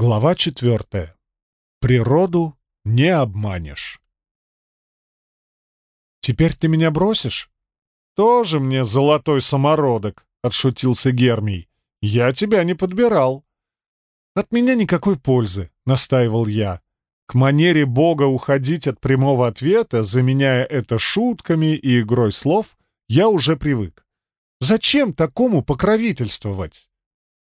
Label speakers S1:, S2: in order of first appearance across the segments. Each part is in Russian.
S1: Глава четвертая. Природу не обманешь. «Теперь ты меня бросишь?» «Тоже мне золотой самородок», — отшутился Гермий. «Я тебя не подбирал». «От меня никакой пользы», — настаивал я. К манере Бога уходить от прямого ответа, заменяя это шутками и игрой слов, я уже привык. Зачем такому покровительствовать?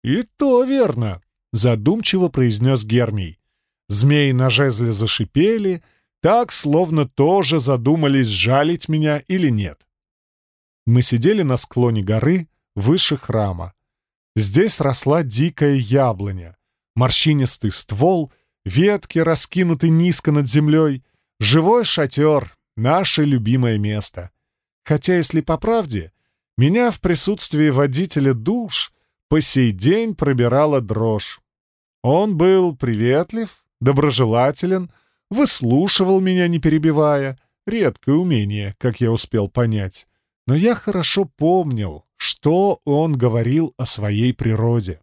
S1: И то верно. — задумчиво произнес Гермий. Змеи на жезле зашипели, так, словно тоже задумались, жалить меня или нет. Мы сидели на склоне горы, выше храма. Здесь росла дикая яблоня, морщинистый ствол, ветки раскинуты низко над землей, живой шатер — наше любимое место. Хотя, если по правде, меня в присутствии водителя душ — по сей день пробирала дрожь. Он был приветлив, доброжелателен, выслушивал меня, не перебивая. Редкое умение, как я успел понять. Но я хорошо помнил, что он говорил о своей природе.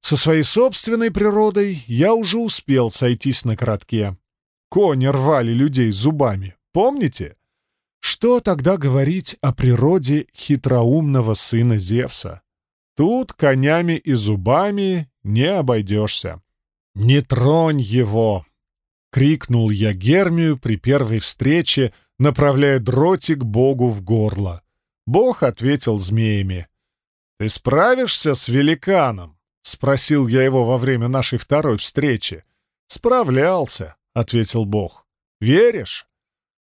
S1: Со своей собственной природой я уже успел сойтись на коротке. Кони рвали людей зубами, помните? Что тогда говорить о природе хитроумного сына Зевса? Тут конями и зубами не обойдешься. «Не тронь его!» — крикнул я Гермию при первой встрече, направляя дротик Богу в горло. Бог ответил змеями. «Ты справишься с великаном?» — спросил я его во время нашей второй встречи. «Справлялся», — ответил Бог. «Веришь?»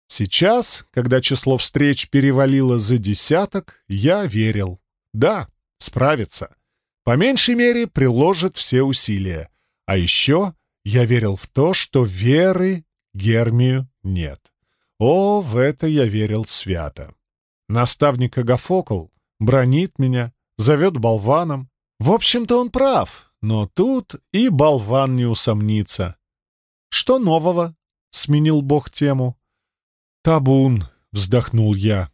S1: Сейчас, когда число встреч перевалило за десяток, я верил. Да, справится. По меньшей мере, приложит все усилия. А еще я верил в то, что веры Гермию нет. О, в это я верил свято. Наставник Агафокл бронит меня, зовет болваном. В общем-то, он прав, но тут и болван не усомнится. «Что нового?» — сменил бог тему. «Табун», — вздохнул я.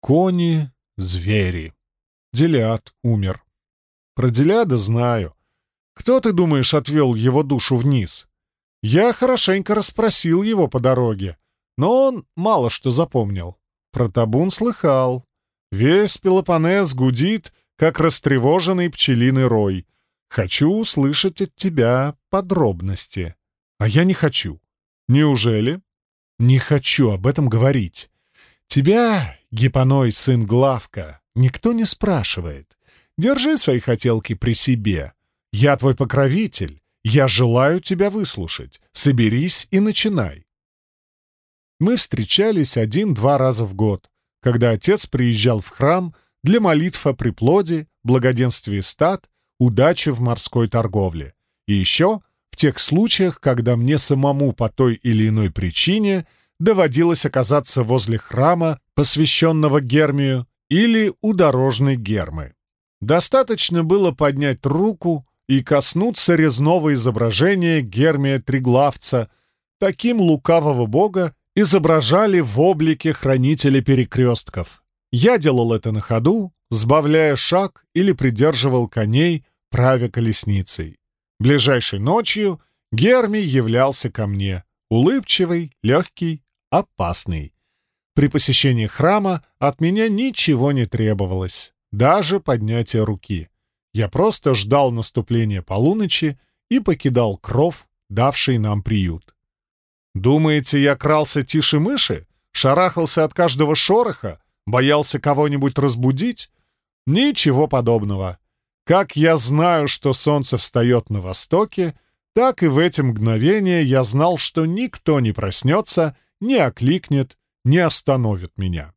S1: «Кони, звери». Делиад умер. Про Делиада знаю. Кто, ты думаешь, отвел его душу вниз? Я хорошенько расспросил его по дороге, но он мало что запомнил. Про табун слыхал. Весь Пелопонес гудит, как растревоженный пчелиный рой. Хочу услышать от тебя подробности. А я не хочу. Неужели? Не хочу об этом говорить. Тебя, Гипоной, сын Главка, Никто не спрашивает. Держи свои хотелки при себе. Я твой покровитель. Я желаю тебя выслушать. Соберись и начинай. Мы встречались один-два раза в год, когда отец приезжал в храм для молитв о приплоде, благоденствии стад, удаче в морской торговле. И еще в тех случаях, когда мне самому по той или иной причине доводилось оказаться возле храма, посвященного Гермию, или у дорожной гермы. Достаточно было поднять руку и коснуться резного изображения Гермия Триглавца. Таким лукавого бога изображали в облике хранителя перекрестков. Я делал это на ходу, сбавляя шаг или придерживал коней, правя колесницей. Ближайшей ночью Гермий являлся ко мне, улыбчивый, легкий, опасный. При посещении храма от меня ничего не требовалось, даже поднятие руки. Я просто ждал наступления полуночи и покидал кров, давший нам приют. Думаете, я крался тише мыши? Шарахался от каждого шороха? Боялся кого-нибудь разбудить? Ничего подобного. Как я знаю, что солнце встает на востоке, так и в эти мгновения я знал, что никто не проснется, не окликнет, не остановит меня.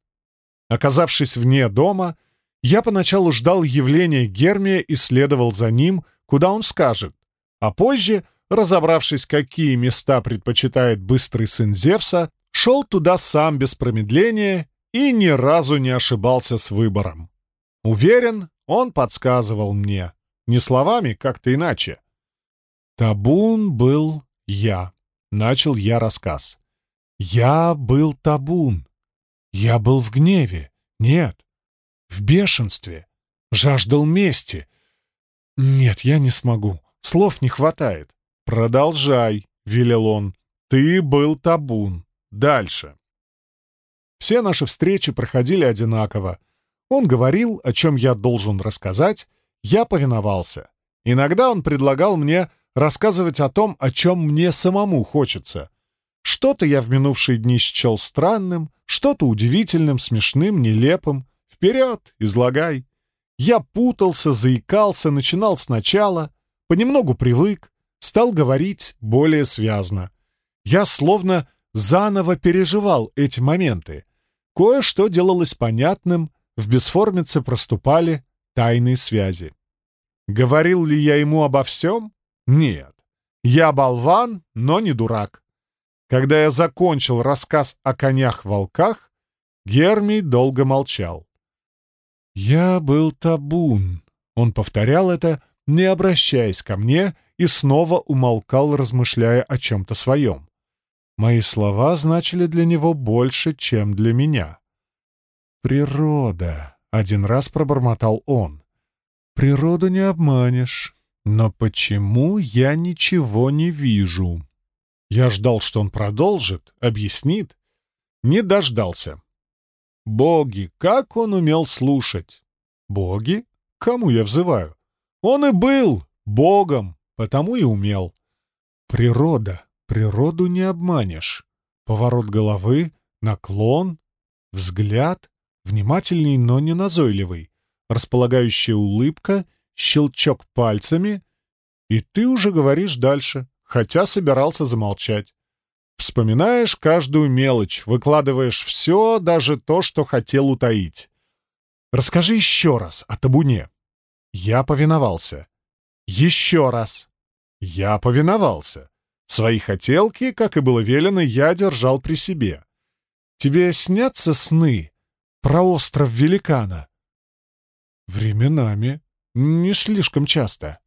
S1: Оказавшись вне дома, я поначалу ждал явления Гермия и следовал за ним, куда он скажет, а позже, разобравшись, какие места предпочитает быстрый сын Зевса, шел туда сам без промедления и ни разу не ошибался с выбором. Уверен, он подсказывал мне, не словами, как-то иначе. «Табун был я», — начал я рассказ. Я был табун. Я был в гневе. Нет. В бешенстве. Жаждал мести. Нет, я не смогу. Слов не хватает. «Продолжай», — велел он. «Ты был табун. Дальше». Все наши встречи проходили одинаково. Он говорил, о чем я должен рассказать, я повиновался. Иногда он предлагал мне рассказывать о том, о чем мне самому хочется. Что-то я в минувшие дни счел странным, что-то удивительным, смешным, нелепым. Вперед, излагай. Я путался, заикался, начинал сначала, понемногу привык, стал говорить более связно. Я словно заново переживал эти моменты. Кое-что делалось понятным, в бесформице проступали тайные связи. Говорил ли я ему обо всем? Нет. Я болван, но не дурак. Когда я закончил рассказ о конях-волках, Гермий долго молчал. «Я был табун», — он повторял это, не обращаясь ко мне, и снова умолкал, размышляя о чем-то своем. Мои слова значили для него больше, чем для меня. «Природа», — один раз пробормотал он. «Природу не обманешь. Но почему я ничего не вижу?» Я ждал, что он продолжит, объяснит. Не дождался. Боги, как он умел слушать! Боги? Кому я взываю? Он и был богом, потому и умел. Природа. Природу не обманешь. Поворот головы, наклон, взгляд, внимательный, но не назойливый, располагающая улыбка, щелчок пальцами, и ты уже говоришь дальше хотя собирался замолчать. Вспоминаешь каждую мелочь, выкладываешь все, даже то, что хотел утаить. Расскажи еще раз о табуне. Я повиновался. Еще раз. Я повиновался. Свои хотелки, как и было велено, я держал при себе. Тебе снятся сны про остров великана? Временами. Не слишком часто.